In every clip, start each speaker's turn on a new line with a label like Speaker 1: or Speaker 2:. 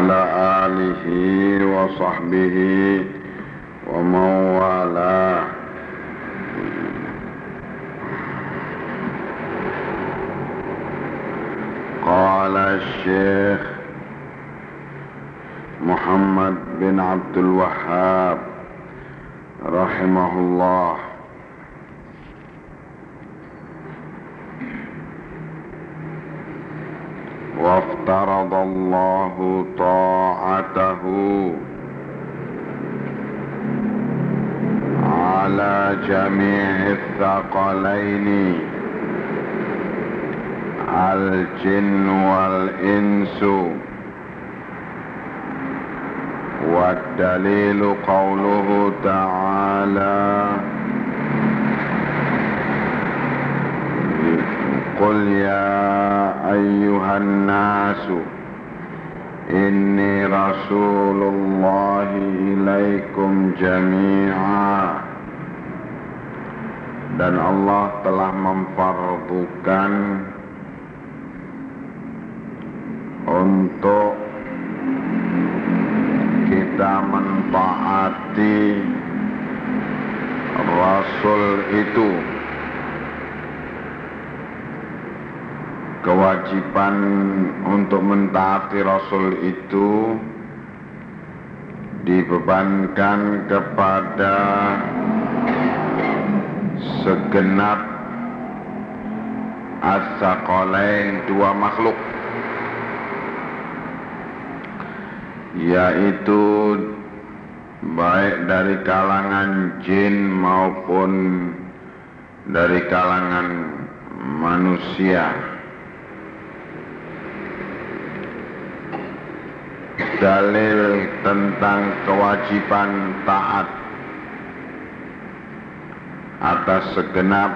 Speaker 1: وعلى آله وصحبه ومن والاه. قال الشيخ محمد بن عبد الوهاب رحمه الله. الله طاعته على جميع الثقلين الجن والإنس. والدليل قوله تعالى قل يا أيها الناس إني رسول الله إليكم جميعا dan Allah telah memfardukan untuk kita mentaati Rasul itu Kewajiban untuk mentaati Rasul itu dibebankan kepada segenap as-saqalain dua makhluk yaitu baik dari kalangan jin maupun dari kalangan manusia dalil tentang kewajiban taat atas segenap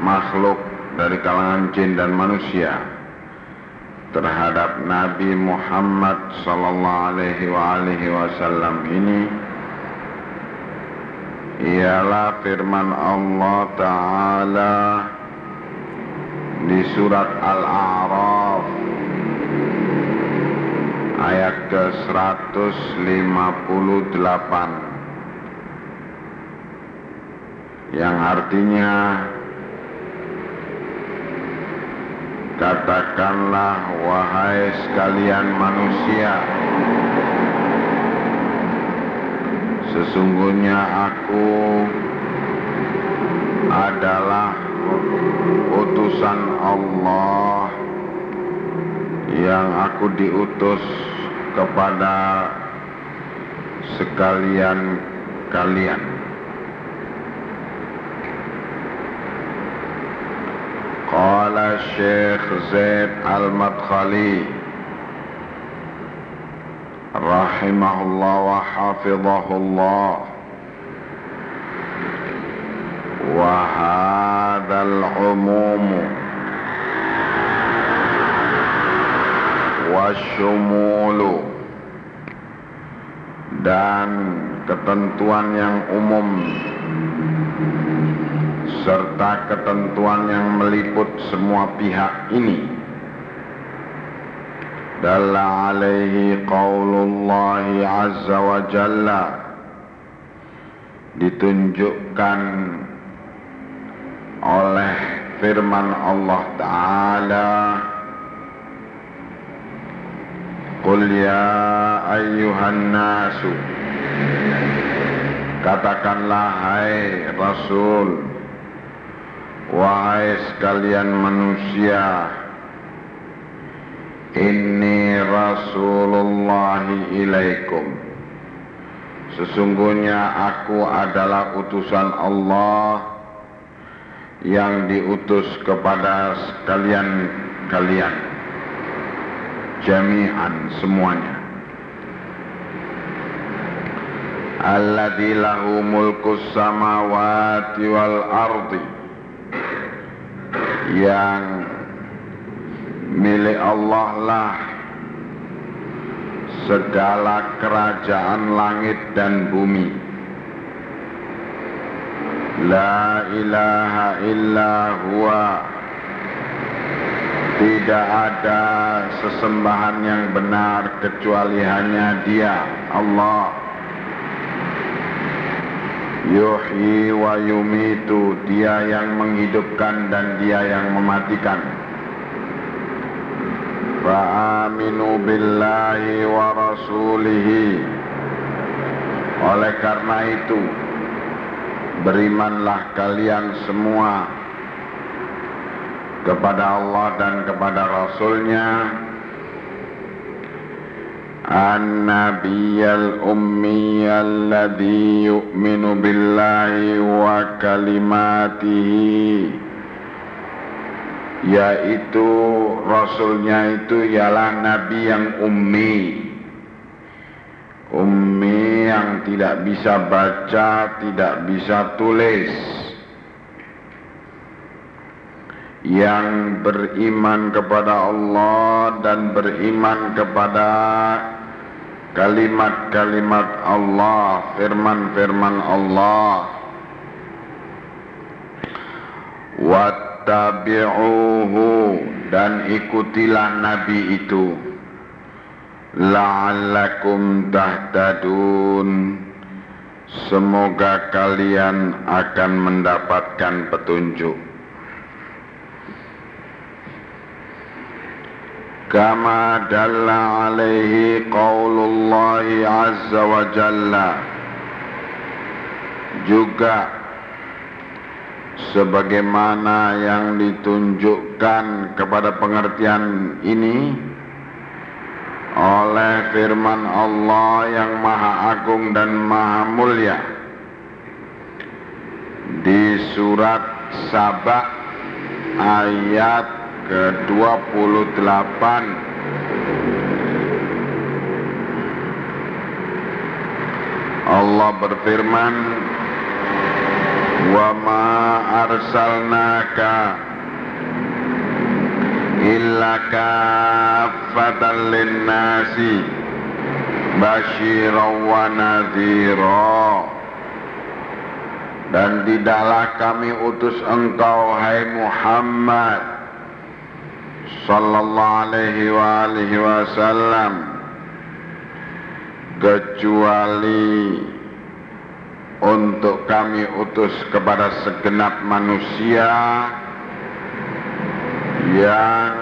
Speaker 1: makhluk dari kalangan jin dan manusia terhadap Nabi Muhammad sallallahu alaihi wasallam ini. Ialah firman Allah taala di surat Al-A'raf ayat ke-158. Yang artinya Katakanlah wahai sekalian manusia Sesungguhnya aku adalah utusan Allah Yang aku diutus kepada sekalian kalian قال الشيخ زيد المدخلي رحمه الله وحفظه الله وهذا العموم wasyumulu. Dan ketentuan yang umum. Serta ketentuan yang meliput semua pihak ini. Dalla alaihi qaulullah azza wa jalla. Ditunjukkan oleh firman Allah Ta'ala. Qul ya ayyuhan nasu Katakanlah hai Rasul Wahai sekalian manusia Inni Rasulullahi ilaikum. Sesungguhnya aku adalah utusan Allah yang diutus kepada sekalian kalian jami'an semuanya. Alladzi lahu mulkus samawati wal ardi. Yang milik Allah lah segala kerajaan langit dan bumi. La ilaha illa huwa Tidak ada sesembahan yang benar kecuali hanya dia Allah. Yuhyi wa yumitu Dia yang menghidupkan dan dia yang mematikan. Fa'aminu billahi wa rasulihi. Oleh karena itu Berimanlah kalian semua Kepada Allah dan kepada Rasulnya النبي الأمي الذي يؤمن بالله وكلماته yaitu rasulnya itu ialah nabi yang ummi ummi yang tidak bisa baca tidak bisa tulis yang beriman kepada Allah dan beriman kepada kalimat-kalimat Allah, firman-firman Allah. Wattabi'uhu dan ikutilah Nabi itu. La'allakum tahtadun. Semoga kalian akan mendapatkan petunjuk. كما دل عليه قول الله عز وجل juga sebagaimana yang ditunjukkan kepada pengertian ini oleh firman Allah yang maha agung dan maha mulia di surat Sabah ayat ke-28 Allah berfirman wa ma arsalnaka illa kaffatan linnasi basyiran wa nadhira. Dan tidaklah kami utus engkau hai Muhammad sallallahu alaihi wa alihi wasallam kecuali untuk kami utus kepada segenap manusia yang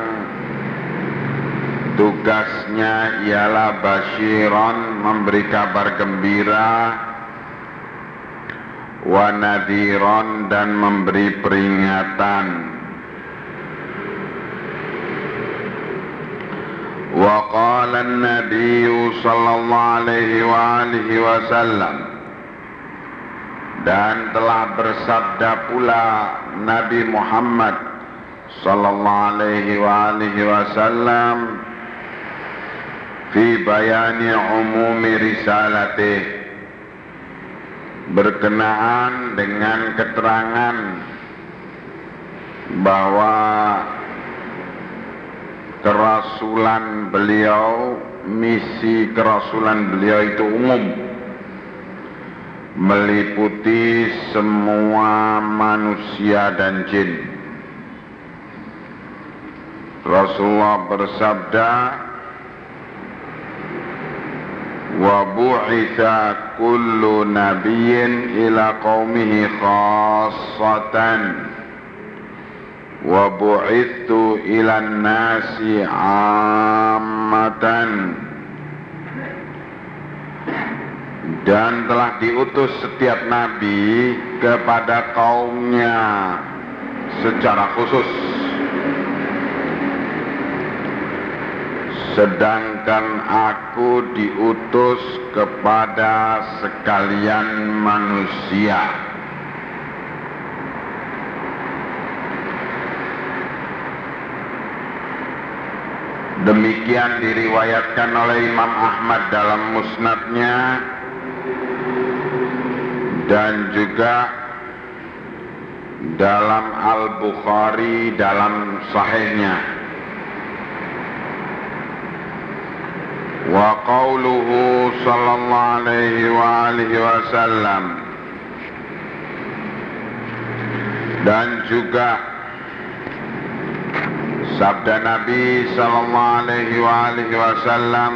Speaker 1: tugasnya ialah basyiron memberi kabar gembira wa nadiron dan memberi peringatan وقال النبي صلى الله عليه وآله وسلم dan telah bersabda pula Nabi Muhammad sallallahu alaihi wa alihi wasallam fi bayani umumi risalatih berkenaan dengan keterangan bahwa kerasulan beliau, misi kerasulan beliau itu umum. Meliputi semua manusia dan jin. Rasulullah bersabda, wa bu'itha kullu nabiyyin ila qaumihi khassatan wa bu'ithu ilan nasi ammatan dan telah diutus setiap nabi kepada kaumnya secara khusus. Sedangkan aku diutus kepada sekalian manusia Demikian diriwayatkan oleh Imam Ahmad dalam musnadnya. Dan juga dalam Al-Bukhari dalam sahihnya. Wa qawluhu sallallahu alaihi wa alihi wasallam dan juga sabda Nabi sallallahu alaihi wa alihi wasallam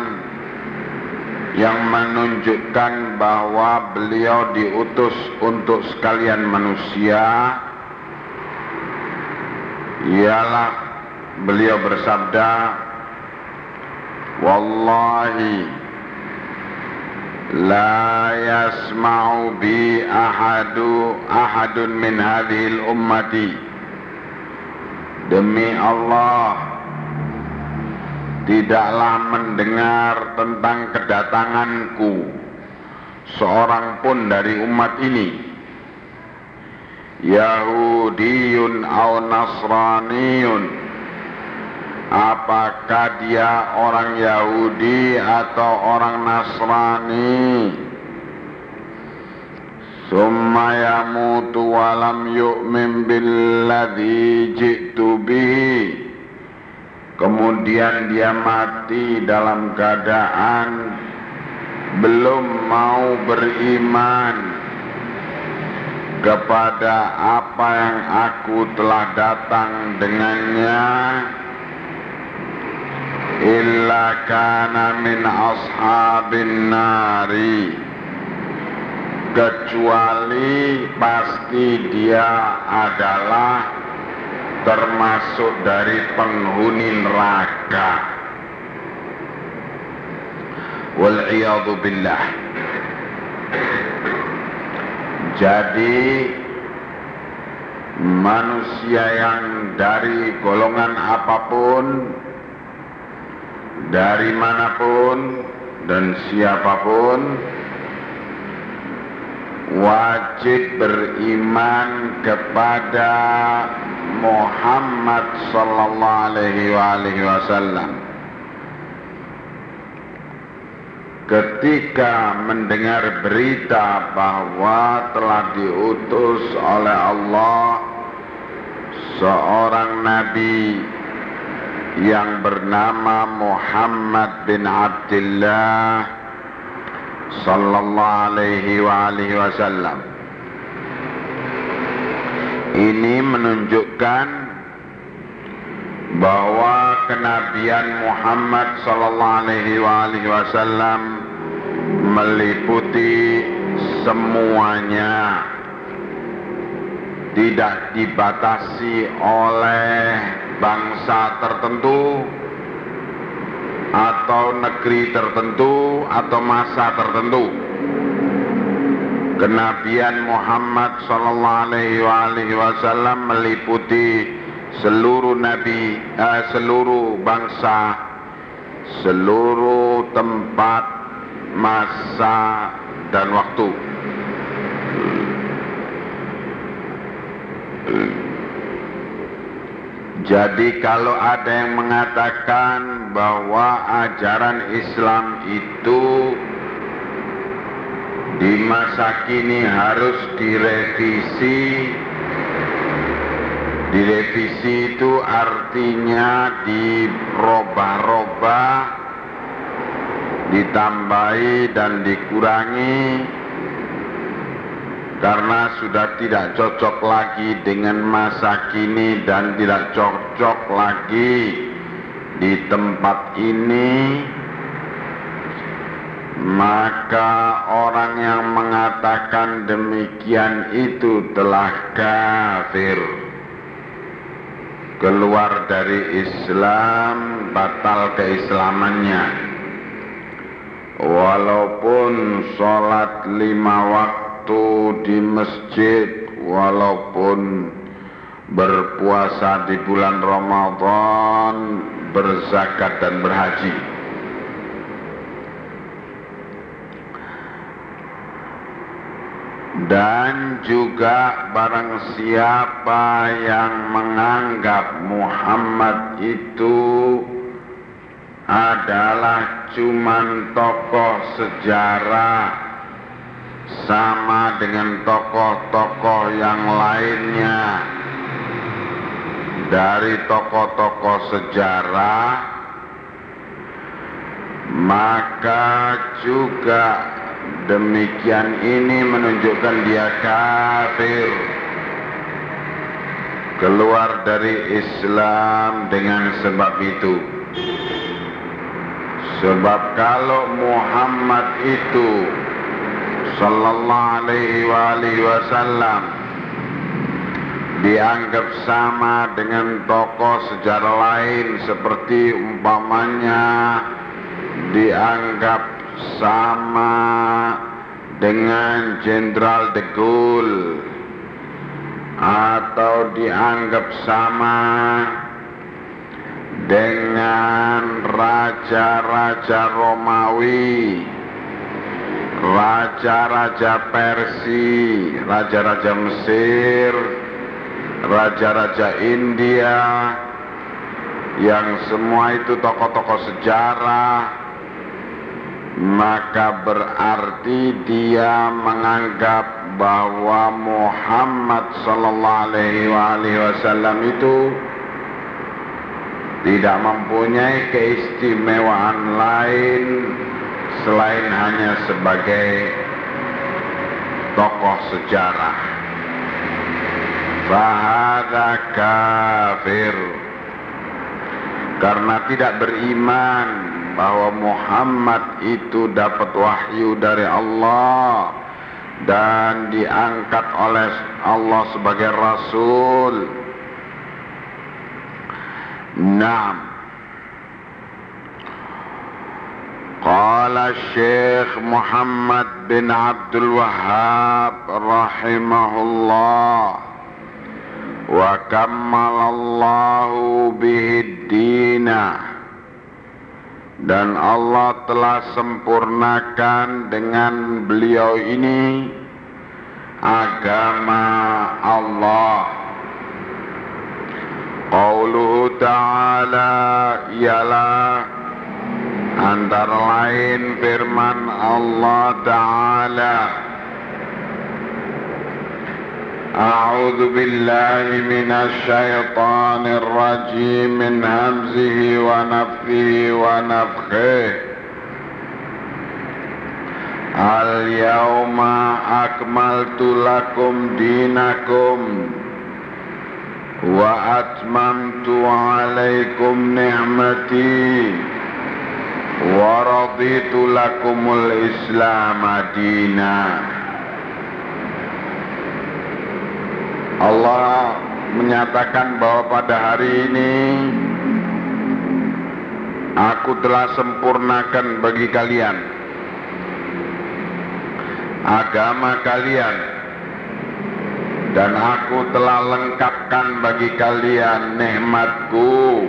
Speaker 1: yang menunjukkan bahwa beliau diutus untuk sekalian manusia ialah beliau bersabda wallahi la yasma'u bi ahadu ahadun min hadhil ummati demi Allah tidaklah mendengar tentang kedatanganku seorang pun dari umat ini. Yahudiyun atau Nasraniyun. Apakah dia orang Yahudi atau orang Nasrani Summa yamutu walam yu'min billadhi ji'tu bihi. Kemudian dia mati dalam keadaan belum mau beriman kepada apa yang aku telah datang dengannya. Illa kana min ashabin nari kecuali pasti dia adalah termasuk dari penghuni neraka. Wal billah. Jadi manusia yang dari golongan apa pun, dari mana pun dan siapa pun wajib beriman kepada Muhammad sallallahu alaihi wasallam. ketika mendengar berita bahwa telah diutus oleh Allah seorang nabi yang bernama Muhammad bin Abdullah sallallahu alaihi wa alihi wasallam. Ini menunjukkan bahwa kenabian Muhammad sallallahu alaihi wa alihi wasallam meliputi semuanya. Tidak dibatasi oleh bangsa tertentu atau negeri tertentu atau masa tertentu. Kenabian Muhammad sallallahu alaihi wasallam meliputi seluruh nabi, eh, seluruh bangsa, seluruh tempat masa dan waktu. Jadi kalau ada yang mengatakan bahwa ajaran Islam itu di masa kini harus direvisi Direvisi itu artinya dirobah-robah ditambahi dan dikurangi karena sudah tidak cocok lagi dengan masa kini dan tidak cocok lagi di tempat ini maka orang yang mengatakan demikian itu telah kafir. Keluar dari Islam batal keislamannya. Walaupun sholat lima waktu di masjid walaupun berpuasa di bulan Ramadan berzakat dan berhaji. Dan juga barang siapa yang menganggap Muhammad itu adalah cuman tokoh sejarah sama dengan tokoh-tokoh yang lainnya. Dari tokoh-tokoh sejarah maka juga demikian ini menunjukkan dia kafir. Keluar dari Islam dengan sebab itu. Sebab kalau Muhammad itu sallallahu alaihi wasallam dianggap sama dengan tokoh sejarah lain seperti umpamanya dianggap sama dengan Jenderal de Gaulle atau dianggap sama dengan raja-raja Romawi raja-raja Persia, raja-raja Mesir, raja-raja India, yang semua itu tokoh-tokoh sejarah, maka berarti dia menganggap bahwa Muhammad Sallallahu Alaihi Wasallam itu tidak mempunyai keistimewaan lain selain hanya sebagai tokoh sejarah. Fahada kafir karena tidak beriman bahwa Muhammad itu dapat wahyu dari Allah dan diangkat oleh Allah sebagai rasul. Naam قال الشيخ محمد بن عبد الوهاب رحمه الله وكمل الله به الدين dan Allah telah sempurnakan dengan beliau ini agama Allah Qauluhu ta'ala ialah antara lain firman Allah Ta'ala. أعوذ بالله من الشيطان الرجيم من همزه ونفخه ونفخه اليوم أكملت لكم دينكم وأتممت عليكم نعمتي waraditu lakumul islam adina Allah menyatakan bahwa pada hari ini aku telah sempurnakan bagi kalian agama kalian dan aku telah lengkapkan bagi kalian nikmatku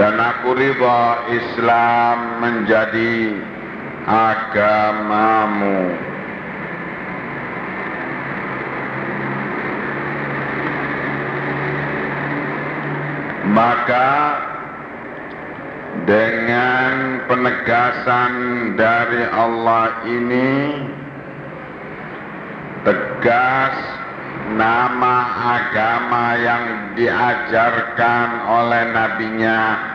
Speaker 1: dan aku riba Islam menjadi agamamu. Maka dengan penegasan dari Allah ini tegas nama agama yang diajarkan oleh nabinya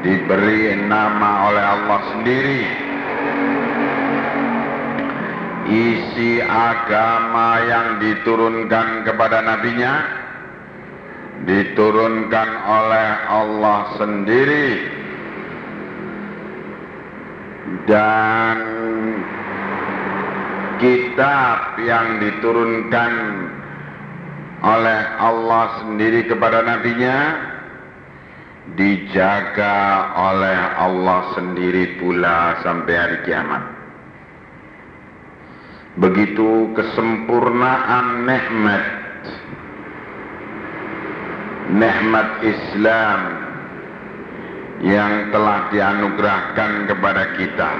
Speaker 1: diberi nama oleh Allah sendiri. Isi agama yang diturunkan kepada nabinya diturunkan oleh Allah sendiri. Dan kitab yang diturunkan oleh Allah sendiri kepada nabinya dijaga oleh Allah sendiri pula sampai hari kiamat. Begitu kesempurnaan nikmat nikmat Islam yang telah dianugerahkan kepada kita.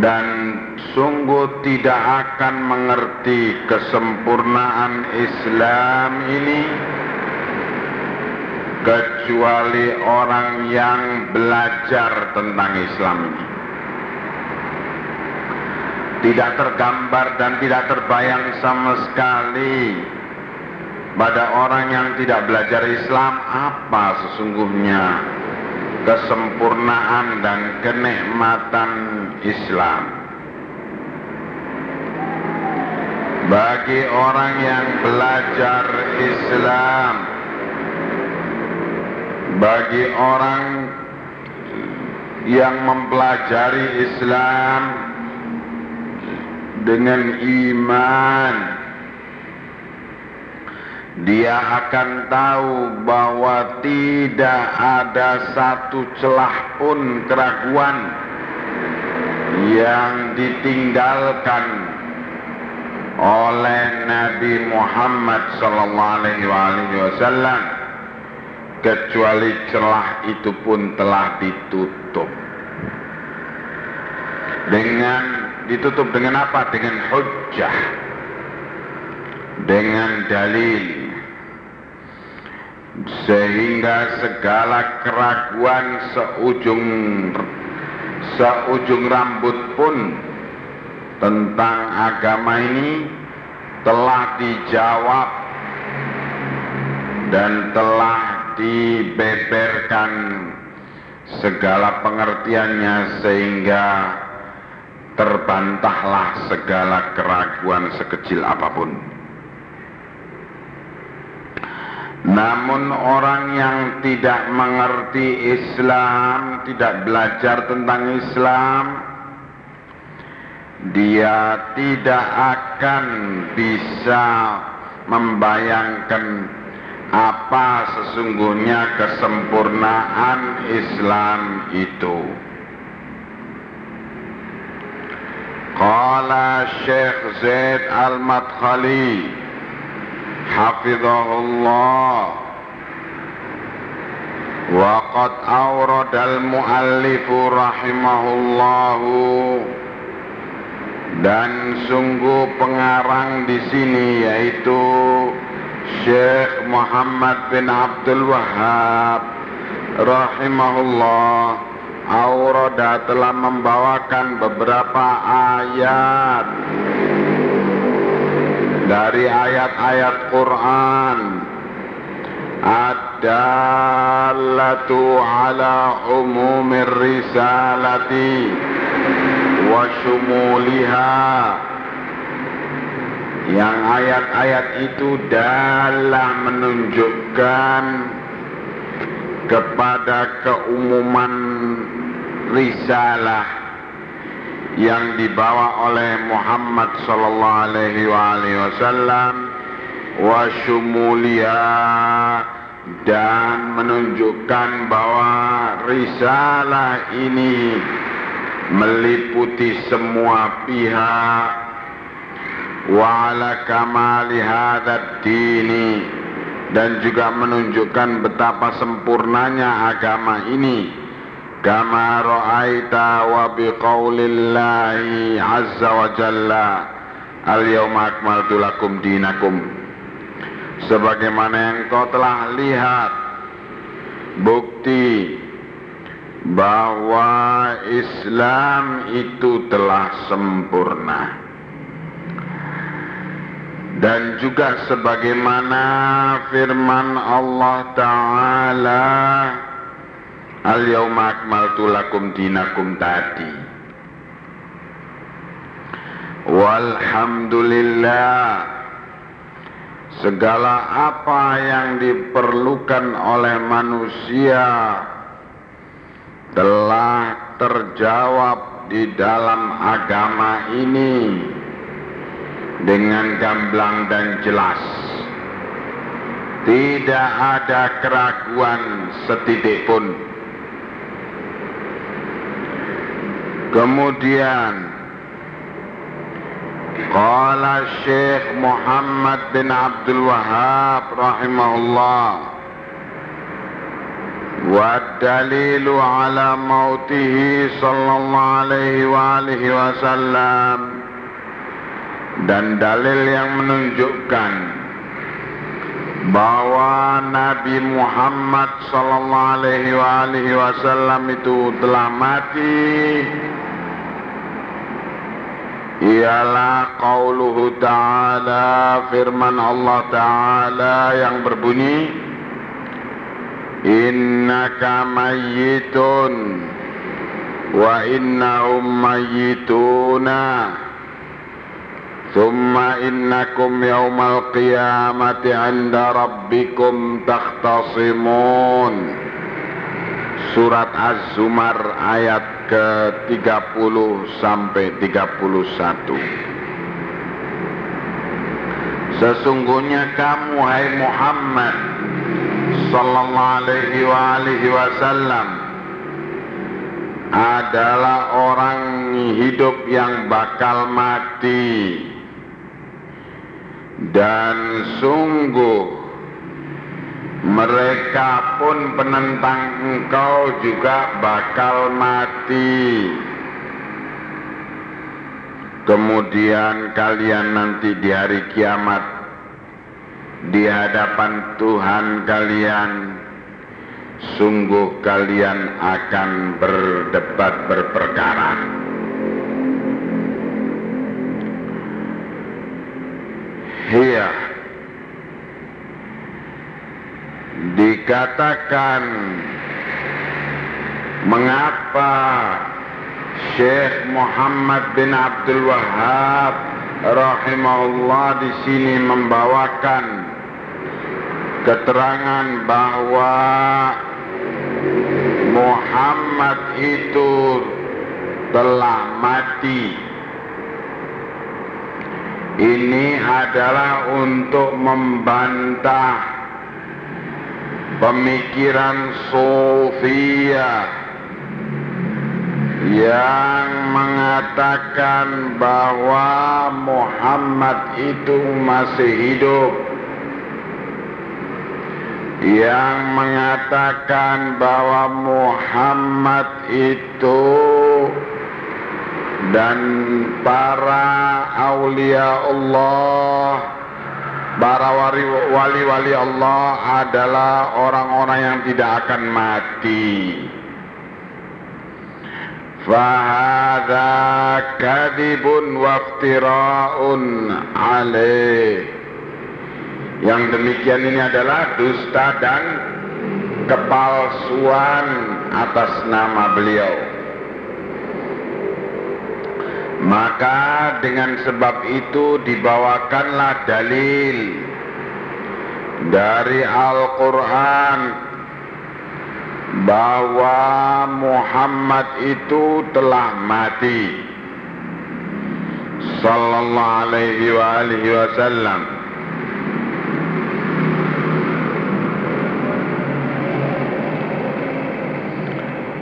Speaker 1: dan sungguh tidak akan mengerti kesempurnaan Islam ini kecuali orang yang belajar tentang Islam ini. Tidak tergambar dan tidak terbayang sama sekali pada orang yang tidak belajar Islam apa sesungguhnya kesempurnaan dan kenikmatan Islam. Bagi orang yang belajar Islam, bagi orang yang mempelajari Islam dengan iman dia akan tahu bahwa tidak ada satu celah pun keraguan yang ditinggalkan oleh Nabi Muhammad sallallahu alaihi wasallam. Kecuali celah itu pun telah ditutup. Dengan ditutup dengan apa? Dengan hujjah. Dengan dalil. Sehingga segala keraguan seujung seujung rambut pun tentang agama ini telah dijawab dan telah dibeberkan segala pengertiannya sehingga terbantahlah segala keraguan sekecil apa pun. Namun orang yang tidak mengerti Islam, tidak belajar tentang Islam, dia tidak akan bisa membayangkan apa sesungguhnya kesempurnaan Islam itu. Qala Syekh Zaid Al-Madkhali Hafizahullah Waqad awrad al-muallifu rahimahullahu dan sungguh pengarang di sini yaitu Syekh Muhammad bin Abdul Wahab rahimahullah Aurada telah membawakan beberapa ayat. Dari ayat-ayat Quran. Ad-dallatu ala umumir risalati syumuliha. Yang ayat-ayat itu dalam menunjukkan kepada keumuman risalah yang dibawa oleh Muhammad sallallahu alaihi wasallam wa dan menunjukkan bahwa risalah ini meliputi semua pihak. Wa ala kamali hadzal dini. Dan juga menunjukkan betapa sempurnanya agama ini. Kama ra'aita wa biqaulillahi azza wa jalla. Al yauma akmaltu lakum dinakum. Sebagaimana yang kau telah lihat bukti bahwa Islam itu telah sempurna. Dan juga sebagaimana firman Allah Ta'ala Al-yawma akmaltu lakum dinakum tadi. Walhamdulillah Segala apa yang diperlukan oleh manusia Telah terjawab di dalam agama ini dengan gamblang dan jelas. Tidak ada keraguan setitik pun. Kemudian Qala Syekh Muhammad bin Abdul Wahab rahimahullah والدليل على موته صلى الله عليه وآله وسلم dan dalil yang menunjukkan bahwa Nabi Muhammad sallallahu alaihi wasallam itu telah mati ialah qauluhu ta'ala firman Allah ta'ala yang berbunyi innaka mayyitun. Wa innahum mayyituna. Thumma innakum yawmal qiyamati 'inda rabbikum takhtasimun Surat Az-Zumar ayat ke-30 sampai 31 Sesungguhnya kamu hai Muhammad sallallahu alaihi wa alihi adalah orang hidup yang bakal mati. Dan sungguh mereka pun penentang engkau juga bakal mati. Kemudian kalian nanti di hari kiamat di hadapan Tuhan kalian sungguh kalian akan berdebat berperkara Iya. Dikatakan mengapa Syekh Muhammad bin Abdul Wahab rahimahullah di sini membawakan keterangan bahwa Muhammad itu telah mati. Ini adalah untuk membantah pemikiran Sofia yang mengatakan bahwa Muhammad itu masih hidup yang mengatakan bahwa Muhammad itu dan para aulia Allah para wali-wali Allah adalah orang-orang yang tidak akan mati. Fahadha kadibun waftira'un alaih yang demikian ini adalah dusta dan kepalsuan atas nama beliau. Maka dengan sebab itu dibawakanlah dalil dari Al-Quran bahwa Muhammad itu telah mati. Sallallahu alaihi wa alihi wasallam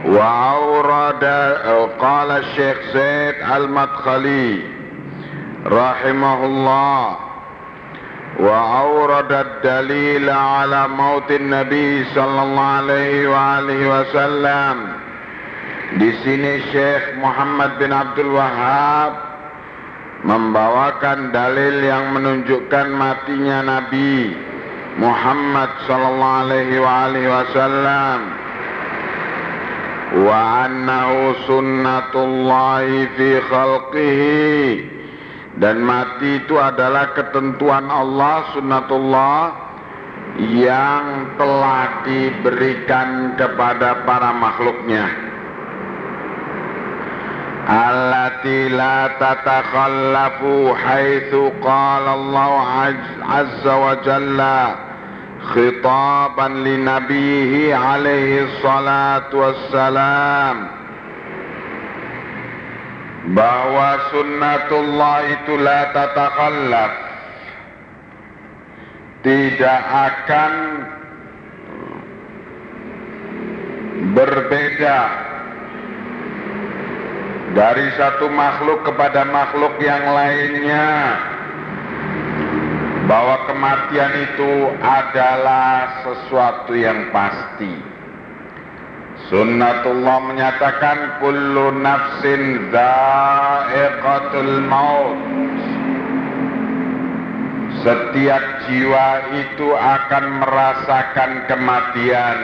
Speaker 1: وأورد قال الشيخ زيد المدخلي رحمه الله وأورد الدليل على موت النبي صلى الله عليه وآله وسلم di sini Syekh Muhammad bin Abdul Wahab membawakan dalil yang menunjukkan matinya Nabi Muhammad sallallahu alaihi wasallam wa annahu sunnatullahi fi khalqihi dan mati itu adalah ketentuan Allah sunnatullah yang telah diberikan kepada para makhluknya. Allati la tatakhallafu haitsu qala Allah azza wa jalla خطابا لنبيه عليه الصلاة والسلام bahwa sunnatullah itu la tatakhallaf tidak akan berbeda dari satu makhluk kepada makhluk yang lainnya bahwa kematian itu adalah sesuatu yang pasti. Sunnatullah menyatakan kullu nafsin dha'iqatul maut. setiap jiwa itu akan merasakan kematian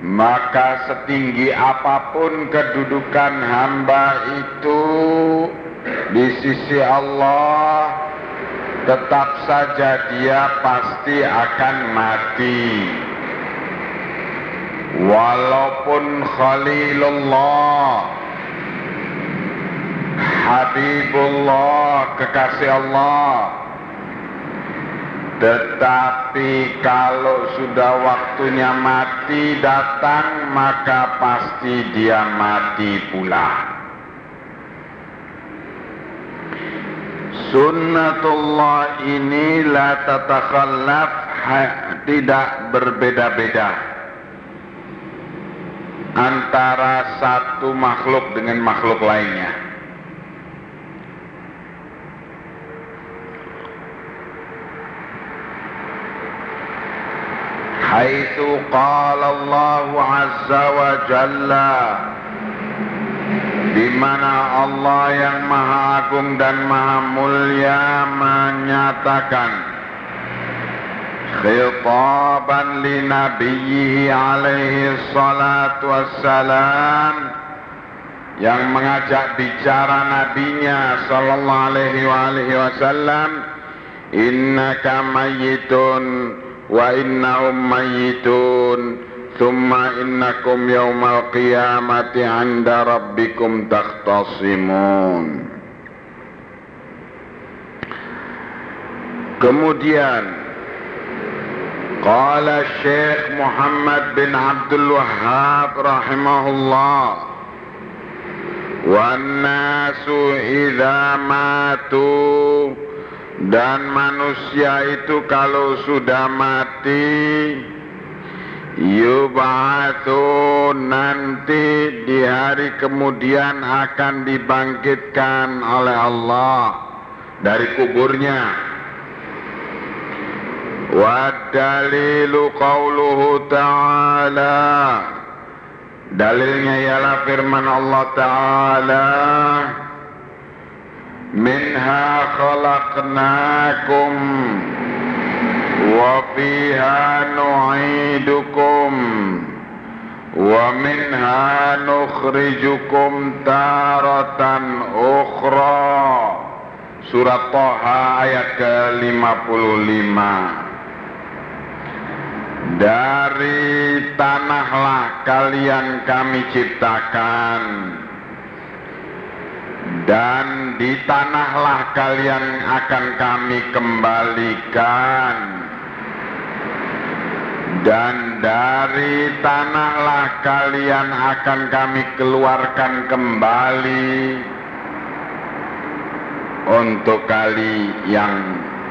Speaker 1: maka setinggi apa pun kedudukan hamba itu di sisi Allah tetap saja dia pasti akan mati. Walaupun Khalilullah Habibullah kekasih Allah. Tetapi kalau sudah waktunya mati datang maka pasti dia mati pula Sunnatullah ini la tatakhallaf tidak berbeda-beda antara satu makhluk dengan makhluk lainnya. Haitsu qala Allahu azza wa jalla di mana Allah yang Maha Agung dan Maha Mulia menyatakan khitaban li nabiyhi alaihi salatu wassalam yang mengajak bicara nabinya sallallahu alaihi wa alihi wasallam innaka mayyitun wa innahum mayyitun. ثم إنكم يوم القيامة عند ربكم تختصمون Kemudian Qala Syekh Muhammad bin Abdul Wahab rahimahullah Wan nasu idza matu dan manusia itu kalau sudah mati Yubatu nanti di hari kemudian akan dibangkitkan oleh Allah dari kuburnya. Wa dalilu qauluhu ta'ala. Dalilnya ialah firman Allah Ta'ala. Minha khalaqnakum. منها نخرجكم تارة أخرى. سورة طه ayat ke-55 Dari tanahlah kalian kami ciptakan. Dan di tanahlah kalian akan kami kembalikan dan dari tanahlah kalian akan kami keluarkan kembali untuk kali yang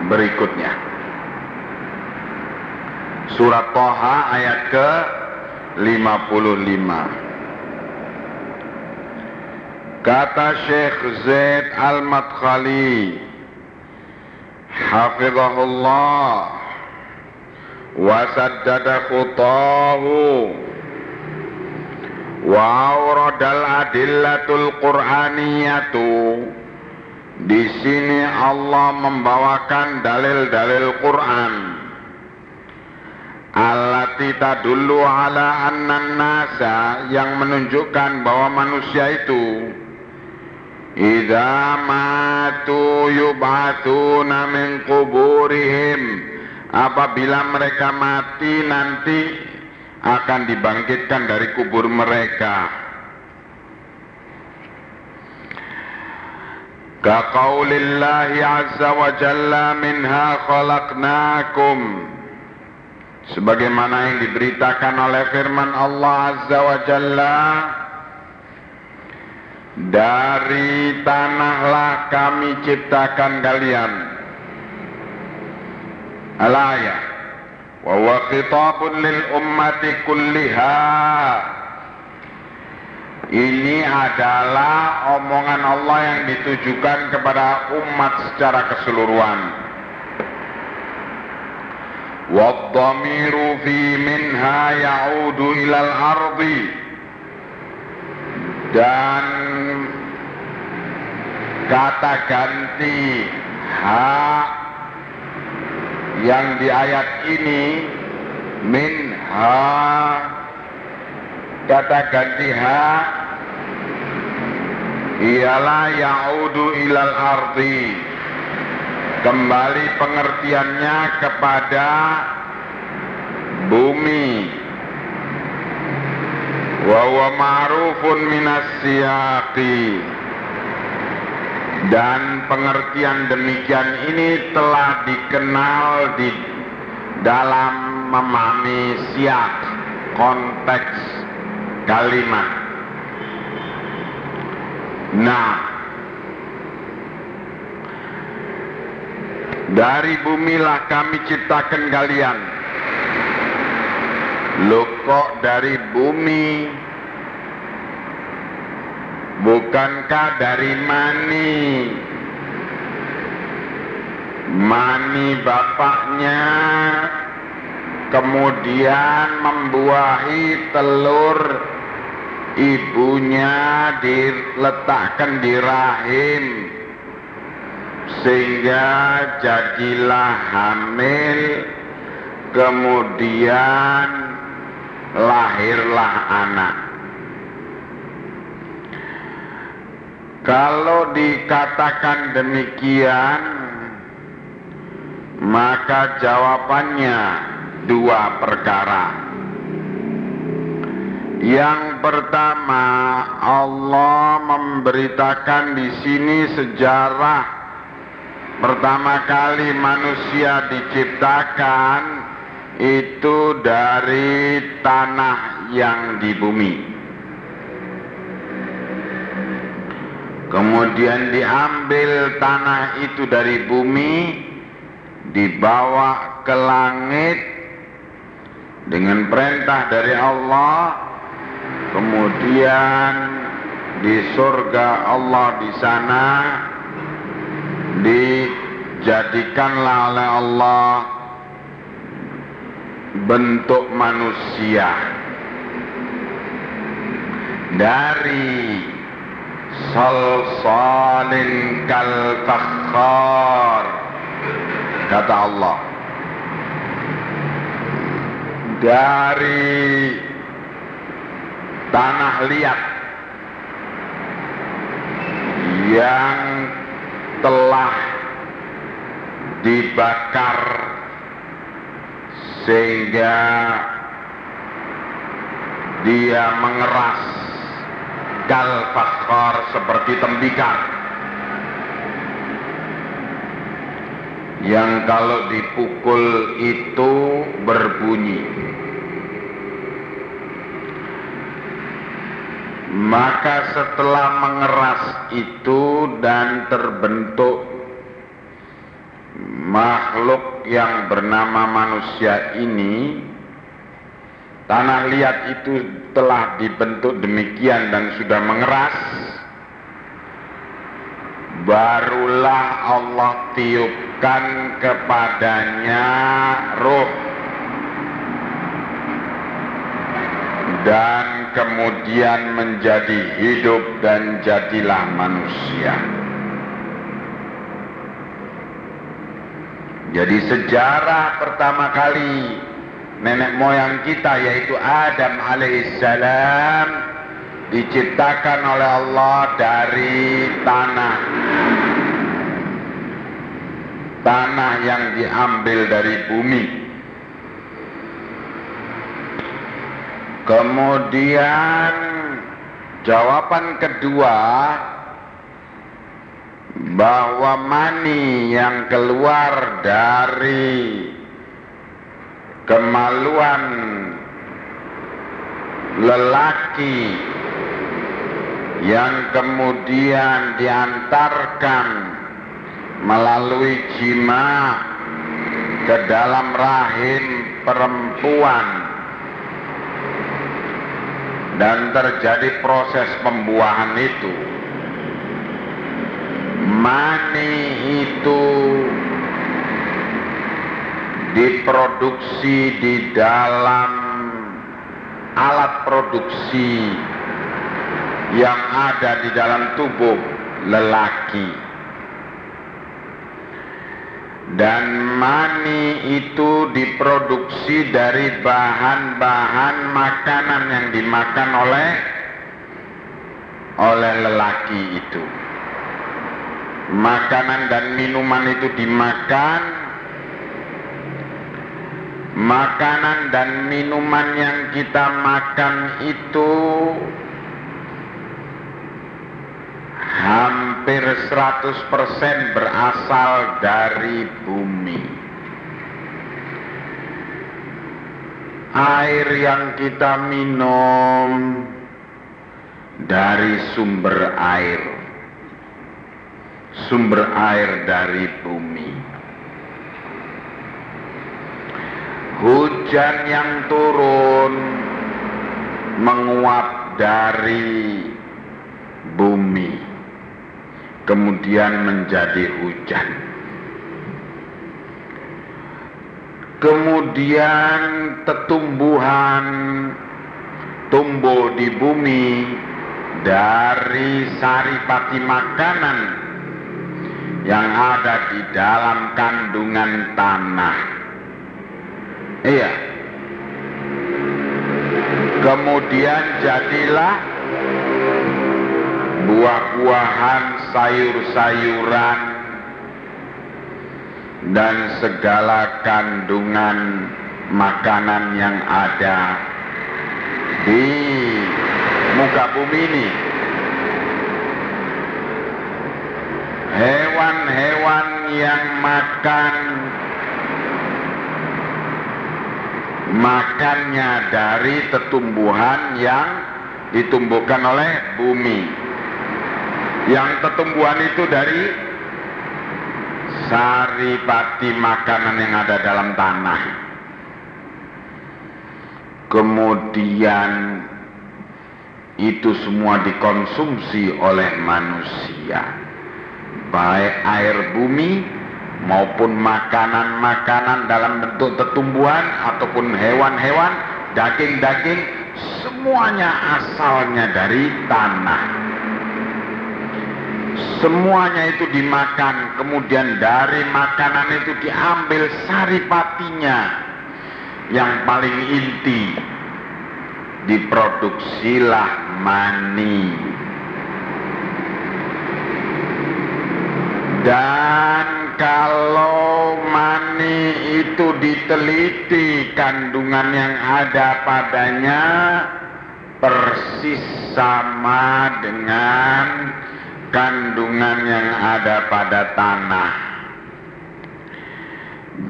Speaker 1: berikutnya. Surat Toha ayat ke 55. Kata Syekh Zaid Al-Madkhali Hafizahullah Wa saddada khutahu Wa awradal adillatul qur'aniyatu. Di sini Allah membawakan dalil-dalil Quran. Allati tadullu ala annan nasa yang menunjukkan bahwa manusia itu Idza matu yub'atsuna min kuburihim apabila mereka mati nanti akan dibangkitkan dari kubur mereka Kaqaulillahi azza wa jalla minha khalaqnakum sebagaimana yang diberitakan oleh firman Allah azza wa jalla dari tanahlah kami ciptakan kalian. Huwa khitabun lil ummati kulliha. Ini adalah omongan Allah yang ditujukan kepada umat secara keseluruhan. Wadhamiru fi minha ya'udu ilal ardi dan kata ganti hak yang di ayat ini min ha kata ganti ha ialah ya'udu ilal ardi. Kembali pengertiannya kepada bumi. Wa huwa ma'rufun minas siyaqi dan pengertian demikian ini telah dikenal di dalam memahami siak konteks kalimat. Nah, dari bumilah kami ciptakan kalian Loh kok dari bumi Bukankah dari mani Mani bapaknya Kemudian membuahi telur Ibunya diletakkan di rahim Sehingga jadilah hamil Kemudian lahirlah anak. Kalau dikatakan demikian, maka jawabannya dua perkara. Yang pertama, Allah memberitakan di sini sejarah pertama kali manusia diciptakan itu dari tanah yang di bumi. Kemudian diambil tanah itu dari bumi, dibawa ke langit dengan perintah dari Allah. Kemudian di surga Allah di sana dijadikanlah oleh Allah bentuk manusia dari salsalin kal fakhar kata Allah. Dari tanah liat yang telah dibakar sehingga dia mengeras gal fakhar seperti tembikar yang kalau dipukul itu berbunyi. Maka setelah mengeras itu dan terbentuk makhluk yang bernama manusia ini tanah liat itu telah dibentuk demikian dan sudah mengeras barulah Allah tiupkan kepadanya roh dan kemudian menjadi hidup dan jadilah manusia. Jadi sejarah pertama kali nenek moyang kita yaitu Adam alaihissalam diciptakan oleh Allah dari tanah. Tanah yang diambil dari bumi. Kemudian jawaban kedua bahwa mani yang keluar dari kemaluan lelaki yang kemudian diantarkan melalui jima ke dalam rahim perempuan. Dan terjadi proses pembuahan itu. Mani itu diproduksi di dalam alat produksi yang ada di dalam tubuh lelaki. dan mani itu diproduksi dari bahan-bahan makanan yang dimakan oleh oleh lelaki itu. Makanan dan minuman itu dimakan Makanan dan minuman yang kita makan itu hampir 100% berasal dari bumi. Air yang kita minum dari sumber air. Sumber air dari bumi. Hujan yang turun menguap dari bumi kemudian menjadi hujan. Kemudian tetumbuhan tumbuh di bumi dari saripati makanan yang ada di dalam kandungan tanah. Iya. Kemudian jadilah buah-buahan, sayur-sayuran, dan segala kandungan makanan yang ada di muka bumi ini. Hewan-hewan yang makan makannya dari tetumbuhan yang ditumbuhkan oleh bumi yang tetumbuhan itu dari saripati makanan yang ada dalam tanah. Kemudian itu semua dikonsumsi oleh manusia. Baik air bumi maupun makanan-makanan dalam bentuk tetumbuhan ataupun hewan-hewan, daging-daging, semuanya asalnya dari tanah. Semuanya itu dimakan kemudian dari makanan itu diambil saripatinya. Yang paling inti diproduksilah mani. Dan kalau mani itu diteliti kandungan yang ada padanya persis sama dengan kandungan yang ada pada tanah.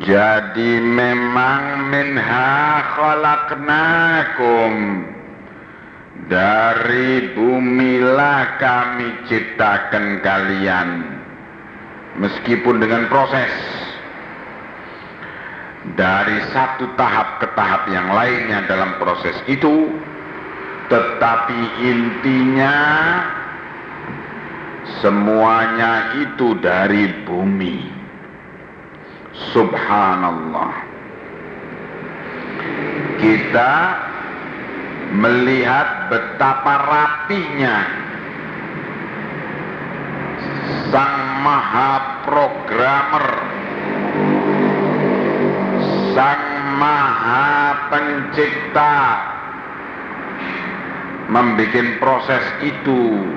Speaker 1: Jadi memang minha khalaqnakum dari bumilah kami ciptakan kalian meskipun dengan proses dari satu tahap ke tahap yang lainnya dalam proses itu tetapi intinya Semuanya itu dari bumi. Subhanallah. Kita melihat betapa rapinya sang maha programmer sang maha pencipta membuat proses itu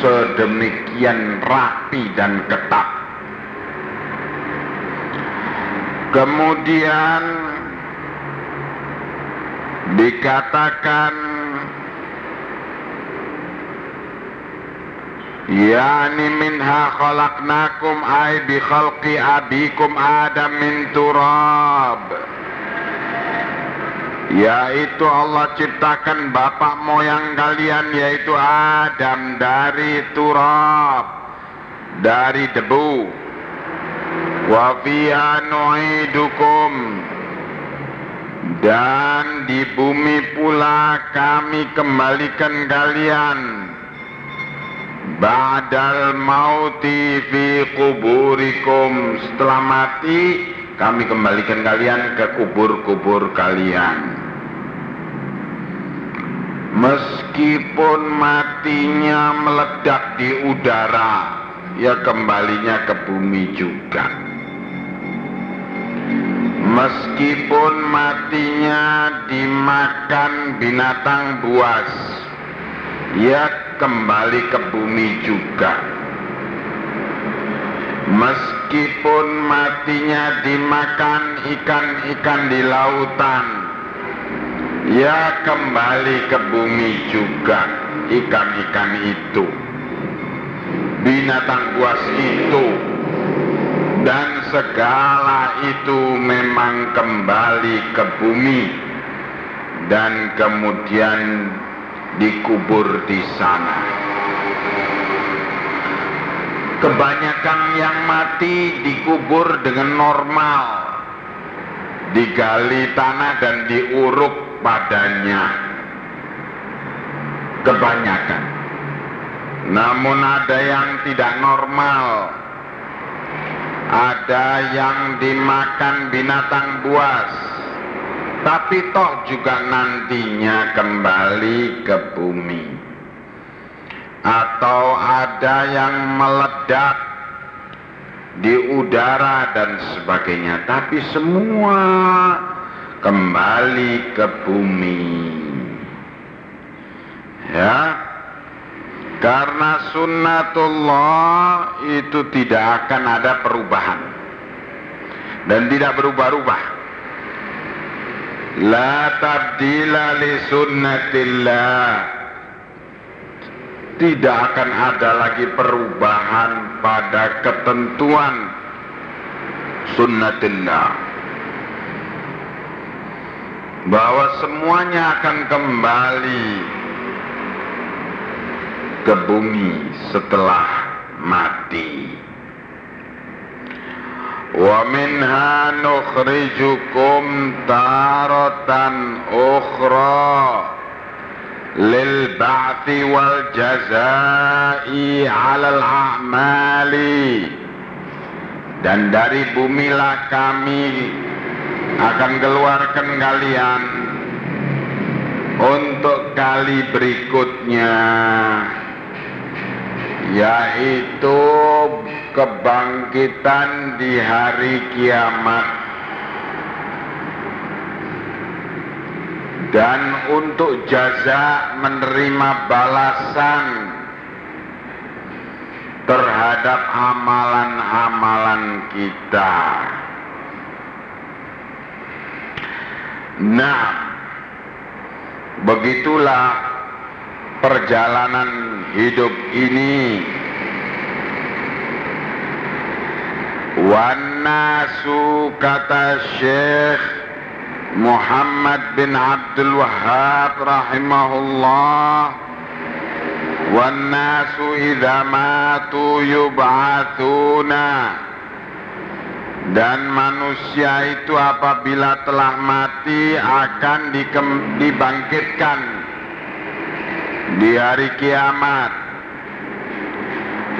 Speaker 1: sedemikian rapi dan ketat. Kemudian dikatakan Yani minha khalaqnakum ay bi khalqi abikum Adam min turab. Yaitu Allah ciptakan bapak moyang kalian yaitu Adam dari turab dari debu. Wa fiha nu'idukum dan di bumi pula kami kembalikan kalian Ba'dal mauti fi kuburikum Setelah mati kami kembalikan kalian ke kubur-kubur kalian. Meskipun matinya meledak di udara, ya kembalinya ke bumi juga. meskipun matinya dimakan binatang buas ia kembali ke bumi juga. Meskipun matinya dimakan ikan-ikan di lautan ia kembali ke bumi juga ikan-ikan itu. Binatang buas itu dan segala itu memang kembali ke bumi. Dan kemudian dikubur di sana. Kebanyakan yang mati dikubur dengan normal, digali tanah dan diuruk padanya. Kebanyakan. Namun ada yang tidak normal, ada yang dimakan binatang buas, tapi toh juga nantinya kembali ke bumi. Atau ada yang meledak di udara dan sebagainya, tapi semua kembali ke bumi. Ya, karena sunnatullah itu tidak akan ada perubahan dan tidak berubah-ubah. La tabdila li sunnatillah. Tidak akan ada lagi perubahan pada ketentuan sunnatillah. Bahwa semuanya akan kembali ke bumi setelah mati. Wa minha nukhrijukum taratan ukhra lil ba'thi wal jazai a'mali dan dari bumilah kami akan keluarkan kalian untuk kali berikutnya yaitu kebangkitan di hari kiamat dan untuk jaza menerima balasan terhadap amalan-amalan kita. Nah, begitulah perjalanan hidup ini. Wanasu kata Syekh Muhammad bin Abdul Wahab rahimahullah Wanasu idha matu yub'athuna. Dan manusia itu apabila telah mati akan dibangkitkan di hari kiamat.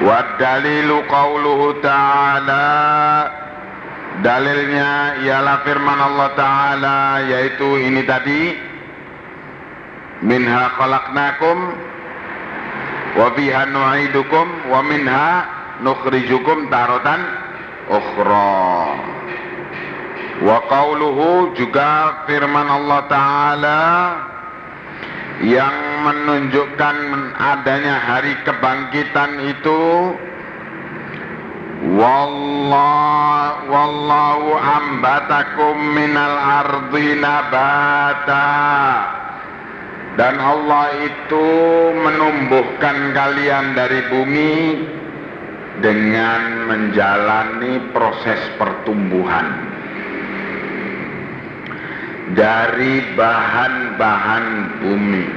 Speaker 1: Wa dalilu qauluhu ta'ala. Dalilnya ialah firman Allah Ta'ala yaitu ini tadi. Minha khalaqnakum Wa fiha nu'idukum Wa minha nukhrijukum tarotan ukhra. Wa qauluhu juga firman Allah Ta'ala yang menunjukkan adanya hari kebangkitan itu Wallah, wallahu ambatakum minal ardi nabata. Dan Allah itu menumbuhkan kalian dari bumi dengan menjalani proses pertumbuhan dari bahan-bahan bumi.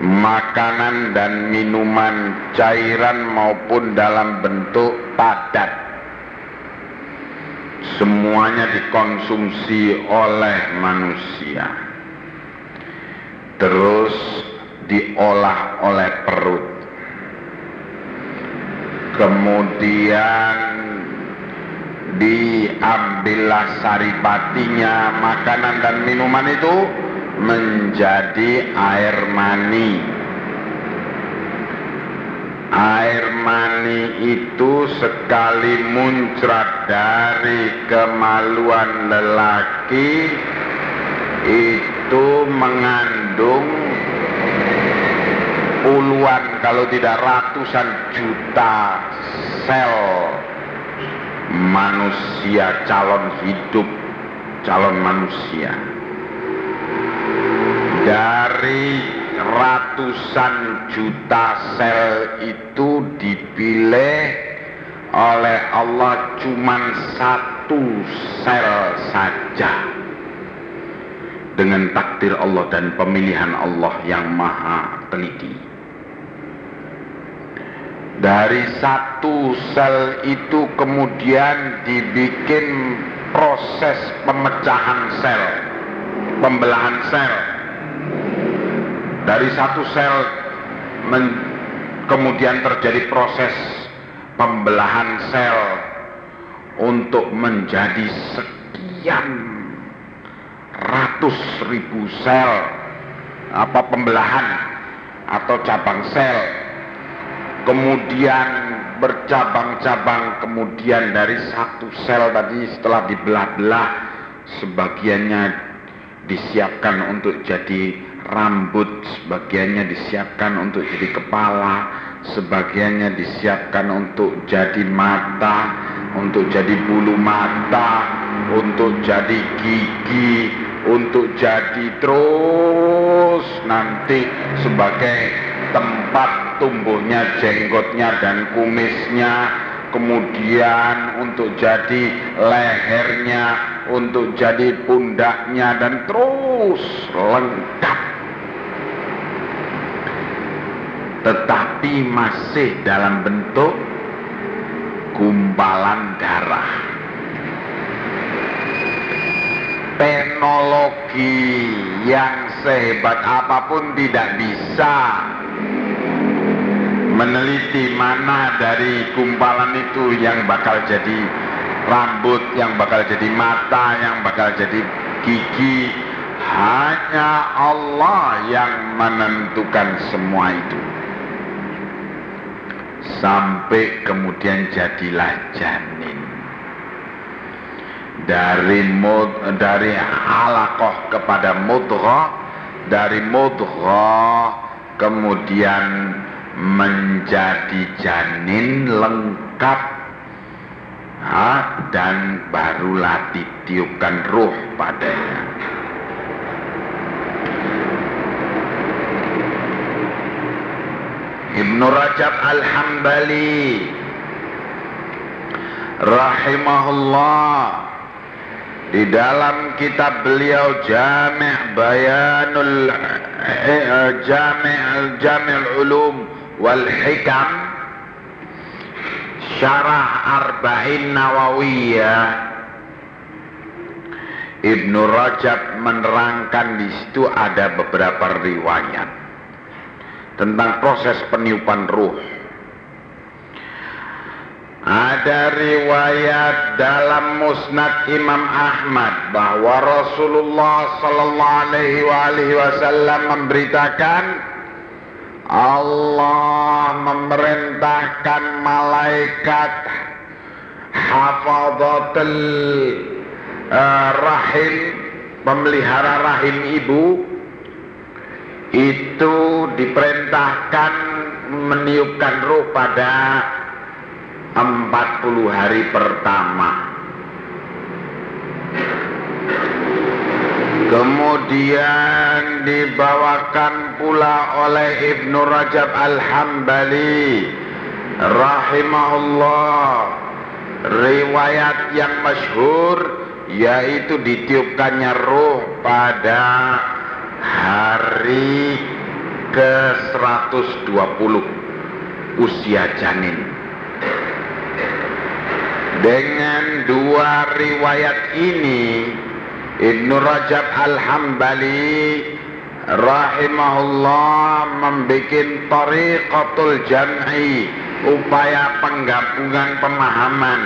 Speaker 1: Makanan dan minuman cairan maupun dalam bentuk padat. Semuanya dikonsumsi oleh manusia. Terus diolah oleh perut. Kemudian diambillah saripatinya makanan dan minuman itu menjadi air mani. Air mani itu sekali muncrat dari kemaluan lelaki itu mengandung puluhan kalau tidak ratusan juta sel manusia calon hidup calon manusia. Dari ratusan juta sel itu dipilih oleh Allah cuman satu sel saja. Dengan takdir Allah dan pemilihan Allah yang maha teliti dari satu sel itu kemudian dibikin proses pemecahan sel pembelahan sel. Dari satu sel men, kemudian terjadi proses pembelahan sel untuk menjadi sekian ratus ribu sel. Apa pembelahan atau cabang sel kemudian bercabang-cabang kemudian dari satu sel tadi setelah dibelah-belah sebagiannya disiapkan untuk jadi rambut sebagiannya disiapkan untuk jadi kepala sebagiannya disiapkan untuk jadi mata untuk jadi bulu mata untuk jadi gigi untuk jadi terus nanti sebagai tempat tumbuhnya jenggotnya dan kumisnya kemudian untuk jadi lehernya untuk jadi pundaknya dan terus lengkap tetapi masih dalam bentuk gumpalan darah. Teknologi yang sehebat apa pun tidak bisa meneliti mana dari gumpalan itu yang bakal jadi rambut, yang bakal jadi mata, yang bakal jadi gigi. Hanya Allah yang menentukan semua itu sampai kemudian jadilah janin dari mud, dari alakoh kepada mudghah dari mudghah kemudian menjadi janin lengkap. Ha, dan barulah ditiupkan ruh padanya. Ibnu Rajab Al-Hambali rahimahullah di dalam kitab beliau Jami' Bayanul eh, Jami' Jami' Ulum wal Hikam Syarah Arba'in Nawawiyah Ibnu Rajab menerangkan di situ ada beberapa riwayat tentang proses peniupan ruh. Ada riwayat dalam Musnad Imam Ahmad bahwa Rasulullah sallallahu alaihi wasallam memberitakan Allah memerintahkan malaikat hafadhatul uh, rahim pemelihara rahim ibu. Itu diperintahkan meniupkan ruh pada 40 hari pertama Kemudian dibawakan pula oleh Ibnu Rajab Al-Hambali rahimahullah riwayat yang masyhur yaitu ditiupkannya ruh pada hari ke-120 usia janin. Dengan dua riwayat ini Ibnu Rajab Al-Hambali rahimahullah membuat tariqatul jam'i upaya penggabungan pemahaman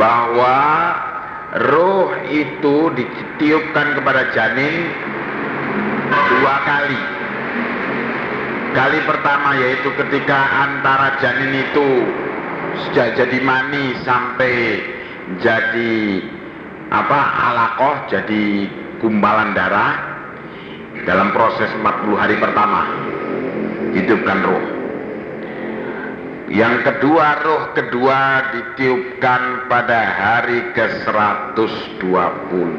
Speaker 1: bahwa roh itu ditiupkan kepada janin dua kali. Kali pertama yaitu ketika antara janin itu sejak jadi mani sampai jadi apa alakoh jadi gumpalan darah dalam proses 40 hari pertama hidupkan roh yang kedua roh kedua ditiupkan pada hari ke-120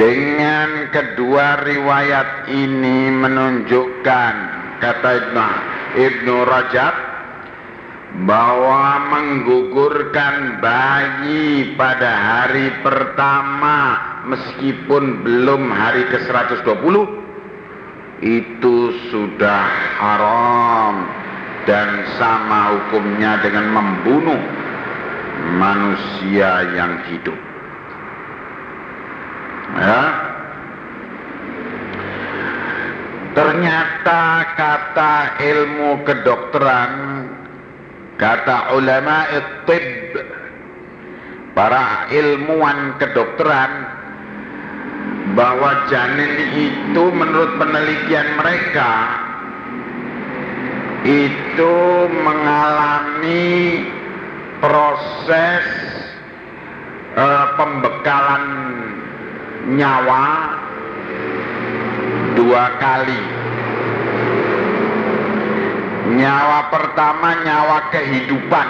Speaker 1: dengan kedua riwayat ini menunjukkan kata Ibnu Ibnu Rajab bahwa menggugurkan bayi pada hari pertama meskipun belum hari ke-120 itu sudah haram dan sama hukumnya dengan membunuh manusia yang hidup Ya. Ternyata kata ilmu kedokteran, kata ulama itib, para ilmuwan kedokteran, bahwa janin itu menurut penelitian mereka itu mengalami proses uh, pembekalan nyawa dua kali nyawa pertama nyawa kehidupan.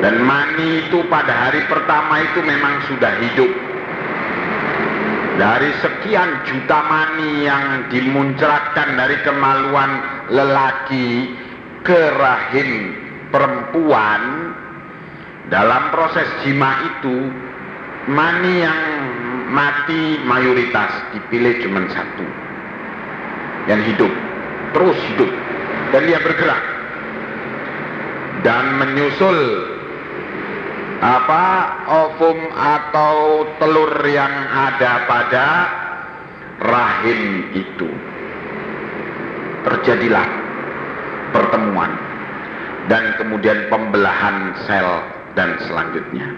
Speaker 1: Dan mani itu pada hari pertama itu memang sudah hidup. Dari sekian juta mani yang dimuncratkan dari kemaluan lelaki ke rahim perempuan dalam proses jima itu mani yang mati mayoritas dipilih cuma satu. Yang hidup terus hidup dan dia bergerak. Dan menyusul apa ovum atau telur yang ada pada rahim itu. Terjadilah pertemuan dan kemudian pembelahan sel dan selanjutnya.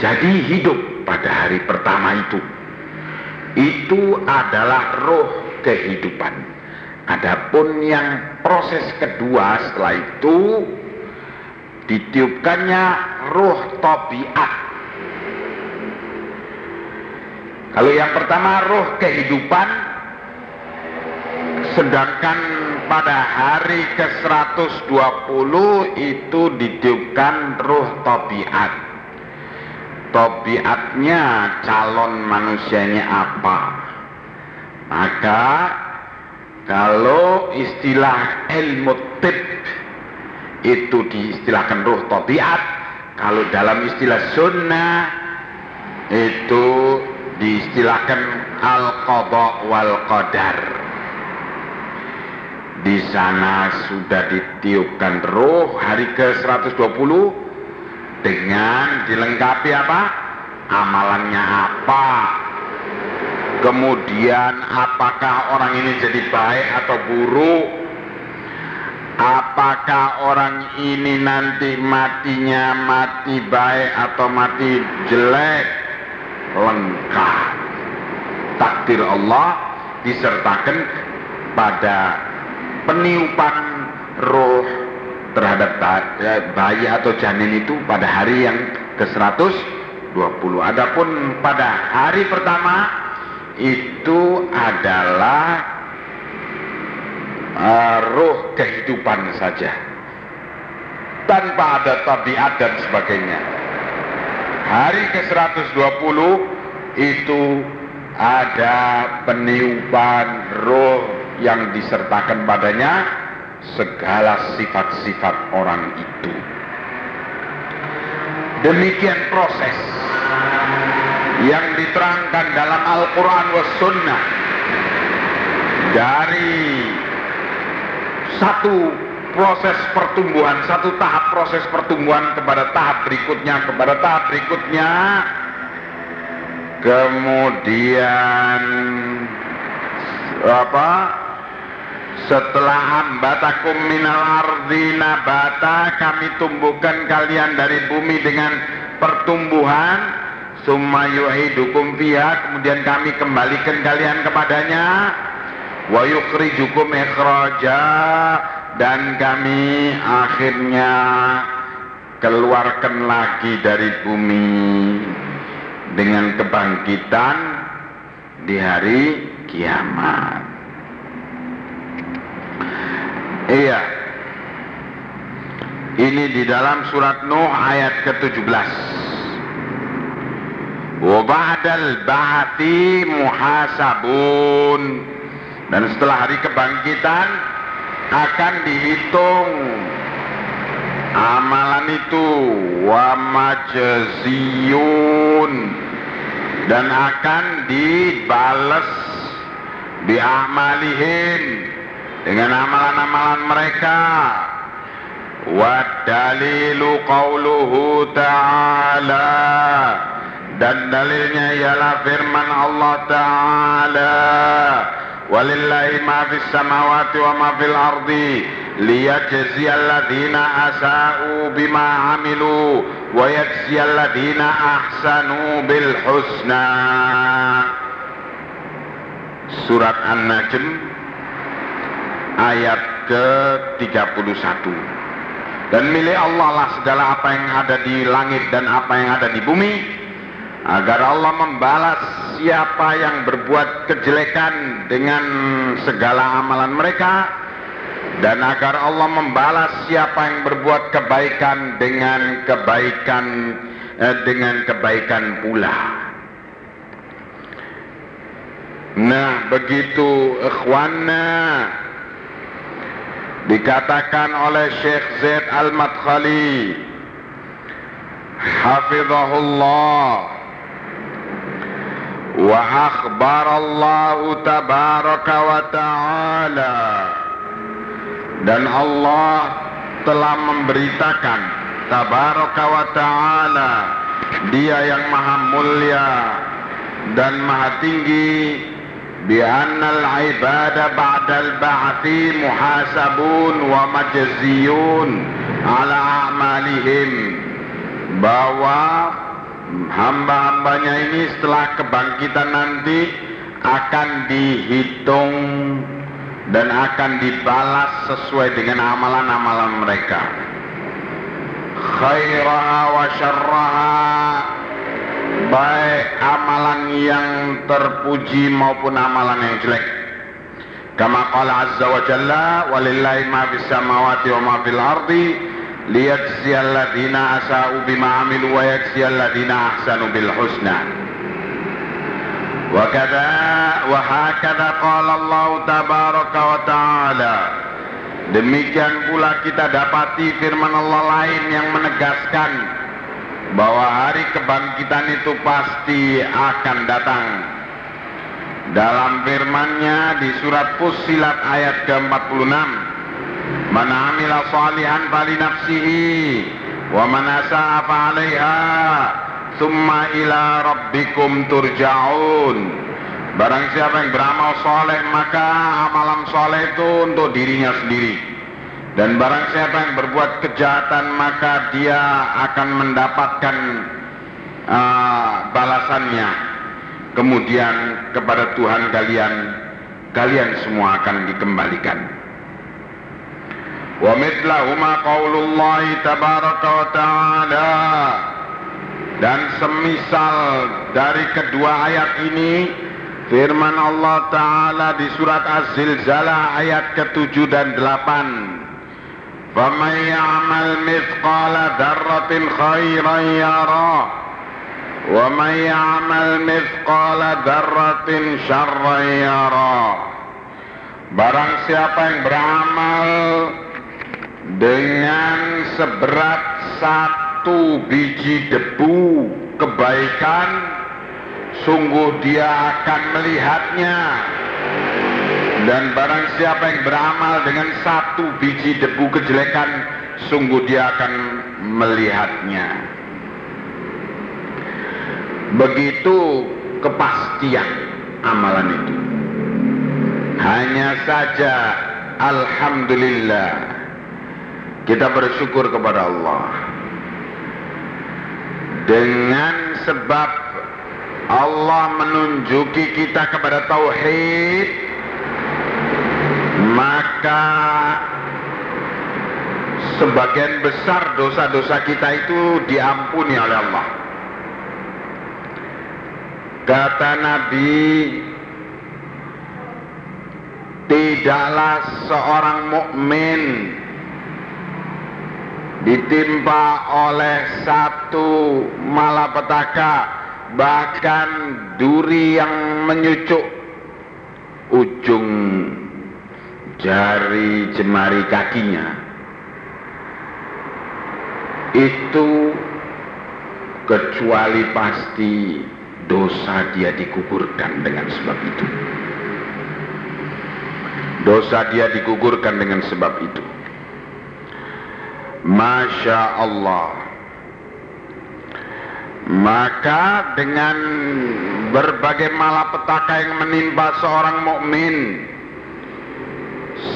Speaker 1: Jadi hidup pada hari pertama itu itu adalah roh kehidupan. Adapun yang proses kedua setelah itu ditiupkannya roh tobiat. Kalau yang pertama roh kehidupan sedangkan pada hari ke-120 itu ditiupkan roh tobiat tobiatnya calon manusianya apa maka kalau istilah ilmu tib itu diistilahkan ruh tobiat kalau dalam istilah sunnah itu diistilahkan al qadha wal qadar di sana sudah ditiupkan roh hari ke 120 dengan dilengkapi apa? Amalannya apa? Kemudian apakah orang ini jadi baik atau buruk? Apakah orang ini nanti matinya mati baik atau mati jelek? Lengkap. Takdir Allah disertakan pada peniupan roh terhadap bayi atau janin itu pada hari yang ke-120. Adapun pada hari pertama itu adalah uh, roh kehidupan saja. Tanpa ada tabiat dan sebagainya. Hari ke-120 itu ada peniupan roh yang disertakan padanya segala sifat-sifat orang itu. Demikian proses yang diterangkan dalam Al-Quran wa Sunnah dari satu proses pertumbuhan, satu tahap proses pertumbuhan kepada tahap berikutnya, kepada tahap berikutnya, kemudian apa? Setelah ambatakum minal ardi nabata kami tumbuhkan kalian dari bumi dengan pertumbuhan summa yu'idukum fiha kemudian kami kembalikan kalian kepadanya wa yukhrijukum ikhraja dan kami akhirnya keluarkan lagi dari bumi dengan kebangkitan di hari kiamat. Iya. Ini di dalam surat Nuh ayat ke-17. Wa ba'dal ba'ati muhasabun. Dan setelah hari kebangkitan akan dihitung amalan itu. Wa majziyun. Dan akan dibales bi amalihim dengan amalan-amalan mereka. Wa dalilu qauluhu ta'ala dan dalilnya ialah firman Allah Ta'ala. Walillahi ma fis samawati wa ma fil ardi liyajzi alladhina asa'u bima amilu wa yajzi alladhina ahsanu bil husna. Surat An-Najm ayat ke-31. Dan milik Allah lah segala apa yang ada di langit dan apa yang ada di bumi agar Allah membalas siapa yang berbuat kejelekan dengan segala amalan mereka. Dan agar Allah membalas siapa yang berbuat kebaikan dengan kebaikan eh, dengan kebaikan pula. Nah, begitu ikhwanna. Dikatakan oleh Syekh Zaid Al-Madkhali hafizahullah akhbarallahu tabaraka wa ta'ala dan Allah telah memberitakan tabaraka wa ta'ala dia yang maha mulia dan maha tinggi. bi annal ibada ba'dal ba'thi muhasabun wa majziyun ala a'malihim bahwa hamba-hambanya ini setelah kebangkitan nanti akan dihitung dan akan dibalas sesuai dengan amalan-amalan mereka. Khairaha wa syarraha baik amalan yang terpuji maupun amalan yang jelek. Kama qala azza wa jalla walillahi ma fis samawati wa ma fil ardi liyajziya alladhina asa'u bima amilu wa yajziya alladhina ahsanu bil husna. Wa kadha wa hakadha qala Allah tabaraka wa ta'ala. Demikian pula kita dapati firman Allah lain yang menegaskan bahwa hari kebangkitan itu pasti akan datang. Dalam firmannya di surat Fusilat ayat ke-46 "Man amila salihan fali nafsihi wa man asa'a 'alaiha." Summa ila rabbikum turja'un. Barang siapa yang beramal soleh maka amalan soleh itu untuk dirinya sendiri. Dan barang siapa yang berbuat kejahatan maka dia akan mendapatkan uh, balasannya. Kemudian kepada Tuhan kalian Kalian semua akan dikembalikan Wa mithlahuma qaulullahi tabaraka wa ta'ala dan semisal dari kedua ayat ini firman Allah Ta'ala di surat Az-Zilzalah ayat ke-7 dan 8 فَمَنْ يَعْمَلْ مِثْقَالَ ذَرَّةٍ خَيْرًا يَرَى وَمَنْ يَعْمَلْ مِثْقَالَ ذَرَّةٍ شَرًّا يَرَى Barang siapa yang beramal dengan seberat satu biji debu kebaikan sungguh dia akan melihatnya. Dan barang siapa yang beramal dengan satu biji debu kejelekan sungguh dia akan melihatnya. Begitu kepastian amalan itu. Hanya saja Alhamdulillah kita bersyukur kepada Allah dengan sebab Allah menunjuki kita kepada tauhid maka sebagian besar dosa-dosa kita itu diampuni oleh Allah. Kata Nabi, tidaklah seorang mukmin ditimpa oleh satu malapetaka bahkan duri yang menyucuk ujung jari jemari kakinya itu kecuali pasti dosa dia digugurkan dengan sebab itu. Dosa dia digugurkan dengan sebab itu. Masya Allah. Maka dengan berbagai malapetaka yang menimpa seorang mukmin,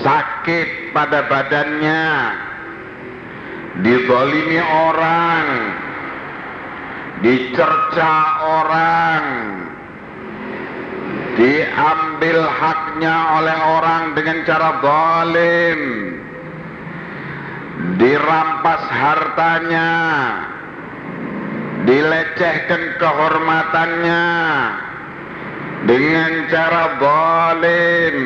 Speaker 1: sakit pada badannya, dizalimi orang, dicerca orang, diambil haknya oleh orang dengan cara zalim, dirampas hartanya, dilecehkan kehormatannya. Dengan cara zalim.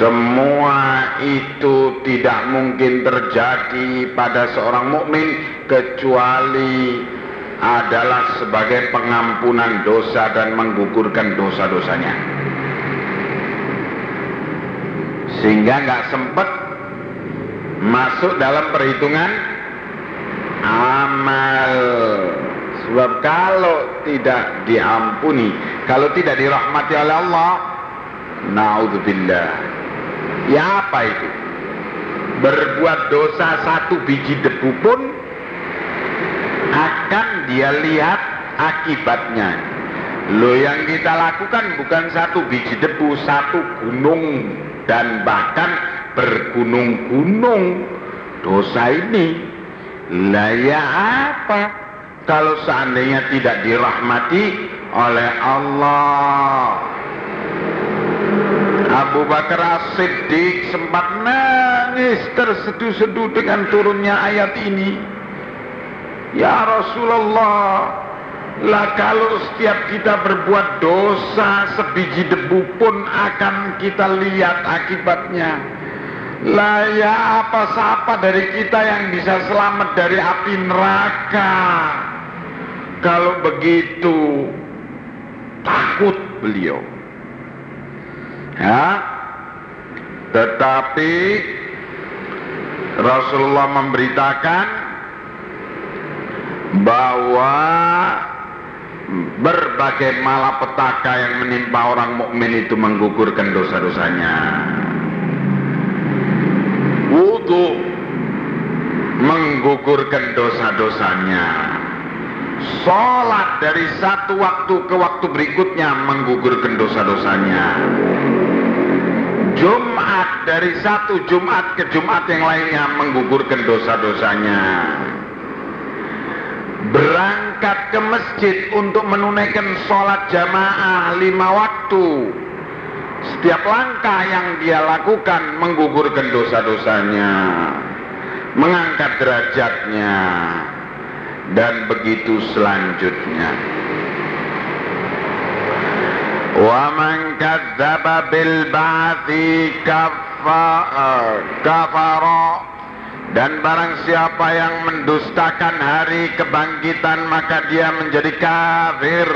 Speaker 1: Semua itu tidak mungkin terjadi pada seorang mukmin kecuali adalah sebagai pengampunan dosa dan menggugurkan dosa-dosanya. Sehingga nggak sempat masuk dalam perhitungan amal. Sebab kalau tidak diampuni, kalau tidak dirahmati oleh Allah, Naudzubillah. Ya apa itu? Berbuat dosa satu biji debu pun akan dia lihat akibatnya. Lo yang kita lakukan bukan satu biji debu, satu gunung dan bahkan bergunung-gunung dosa ini. Lah ya apa? Kalau seandainya tidak dirahmati oleh Allah. Abu Bakar As-Siddiq sempat nangis terseduh-seduh dengan turunnya ayat ini. Ya Rasulullah, lah kalau setiap kita berbuat dosa sebiji debu pun akan kita lihat akibatnya. Lah ya apa siapa dari kita yang bisa selamat dari api neraka? Kalau begitu takut beliau. Ya. Tetapi Rasulullah memberitakan bahwa berbagai malapetaka yang menimpa orang mukmin itu menggugurkan dosa-dosanya. Wudhu menggugurkan dosa-dosanya. Sholat dari satu waktu ke waktu berikutnya menggugurkan dosa-dosanya. Jumat dari satu Jumat ke Jumat yang lainnya menggugurkan dosa-dosanya. Berangkat ke masjid untuk menunaikan sholat jamaah lima waktu. Setiap langkah yang dia lakukan menggugurkan dosa-dosanya, mengangkat derajatnya, dan begitu selanjutnya. Wa man kadzdzaba bil ba'thi kafara dan barang siapa yang mendustakan hari kebangkitan maka dia menjadi kafir.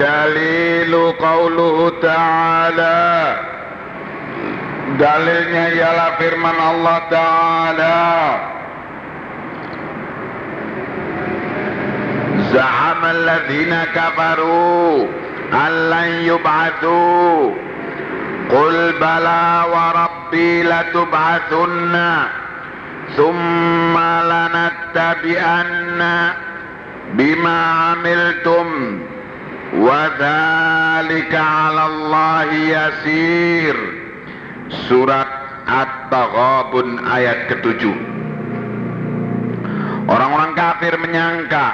Speaker 1: Dalilu qauluhu ta'ala dalilnya ialah firman Allah ta'ala. زعم الذين كفروا أن لن يبعثوا قل بلى وربي لتبعثن ثم لنتبئن بما عملتم Wadhalika ala Allah yasir Surat At-Taghabun ayat ke-7. Orang-orang kafir menyangka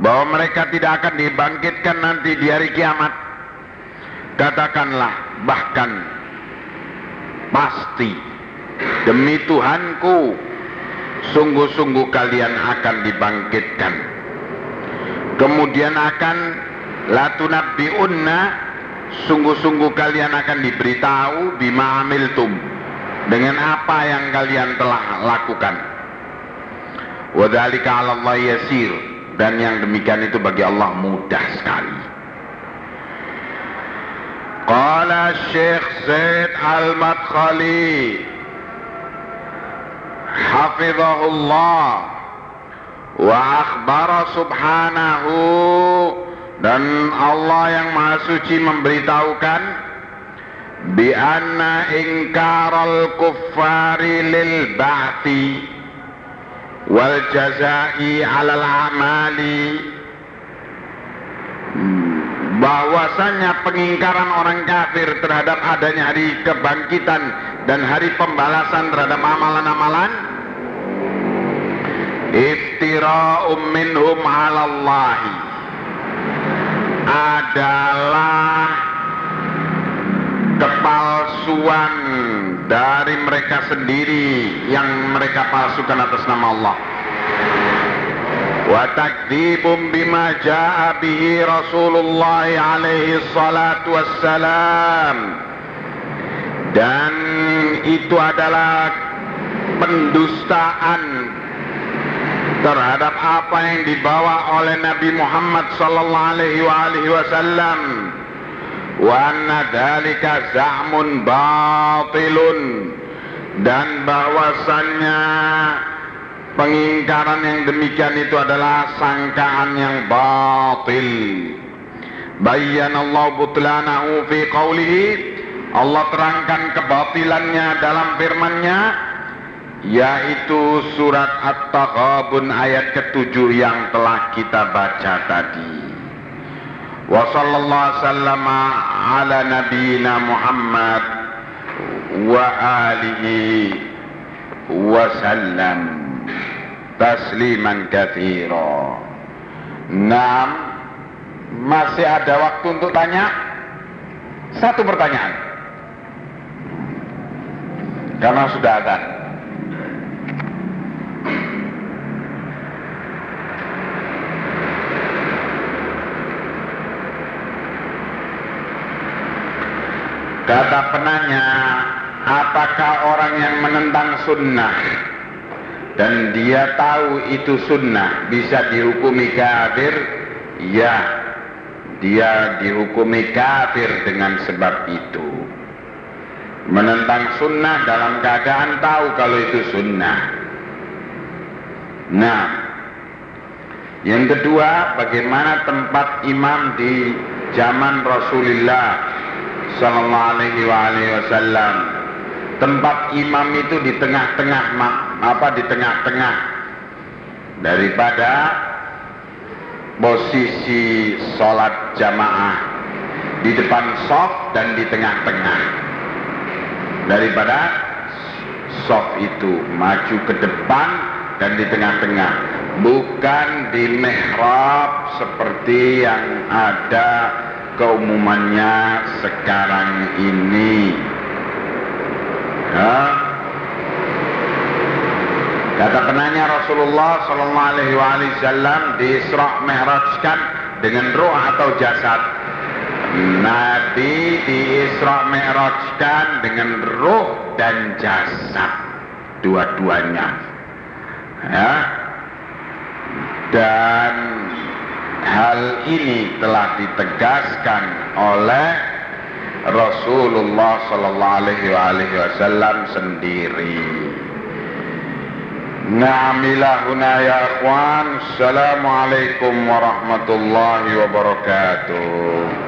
Speaker 1: bahwa mereka tidak akan dibangkitkan nanti di hari kiamat. Katakanlah bahkan pasti demi Tuhanku sungguh-sungguh kalian akan dibangkitkan. Kemudian akan latunabbi'unna sungguh-sungguh kalian akan diberitahu bima amiltum dengan apa yang kalian telah lakukan. Wadhalika 'ala Allah yasir dan yang demikian itu bagi Allah mudah sekali. Qala Syekh Zaid Al-Madkhali Hafizahullah Wa akhbara subhanahu Dan Allah yang maha suci memberitahukan Bi anna ingkaral kuffari lil ba'thi wal jazai alal amali. Bahwasanya pengingkaran orang kafir terhadap adanya hari kebangkitan dan hari pembalasan terhadap amalan-amalan iftira'um minhum 'alallahi adalah kepalsuan dari mereka sendiri yang mereka palsukan atas nama Allah. Wa takdzibum bima jaa bihi Rasulullah alaihi salatu wassalam. Dan itu adalah pendustaan terhadap apa yang dibawa oleh Nabi Muhammad sallallahu alaihi wasallam. Wa anna dzalika za'mun batilun. Dan bahwasannya pengingkaran yang demikian itu adalah sangkaan yang batil. Allah butlanahu fi qawlihi. Allah terangkan kebatilannya dalam firman-Nya yaitu surat At-Taghabun ayat ketujuh yang telah kita baca tadi. Wa sallallahu sallama ala nabiyina Muhammad wa alihi wa sallam tasliman kathira Enam Masih ada waktu untuk tanya? Satu pertanyaan. Karena sudah ada Kata penanya, apakah orang yang menentang sunnah dan dia tahu itu sunnah bisa dihukumi kafir? Ya, dia dihukumi kafir dengan sebab itu. Menentang sunnah dalam keadaan tahu kalau itu sunnah. Nah, yang kedua, bagaimana tempat imam di zaman Rasulullah Sallallahu Alaihi Wasallam. Tempat imam itu di tengah-tengah apa di tengah-tengah? Daripada posisi sholat jamaah. Di depan soft dan di tengah-tengah. Daripada soft itu maju ke depan dan di tengah-tengah. Bukan di mihrab seperti yang ada keumumannya sekarang ini. Ya. kata penanya Rasulullah Sallallahu Alaihi Wasallam di Isra Mi'rajkan dengan roh atau jasad? Nabi di Isra Mi'rajkan dengan roh dan jasad. Dua-duanya. Ya dan hal ini telah ditegaskan oleh Rasulullah sallallahu alaihi wasallam sendiri. Na'amilahuna ya akhwan. Assalamualaikum warahmatullahi wabarakatuh.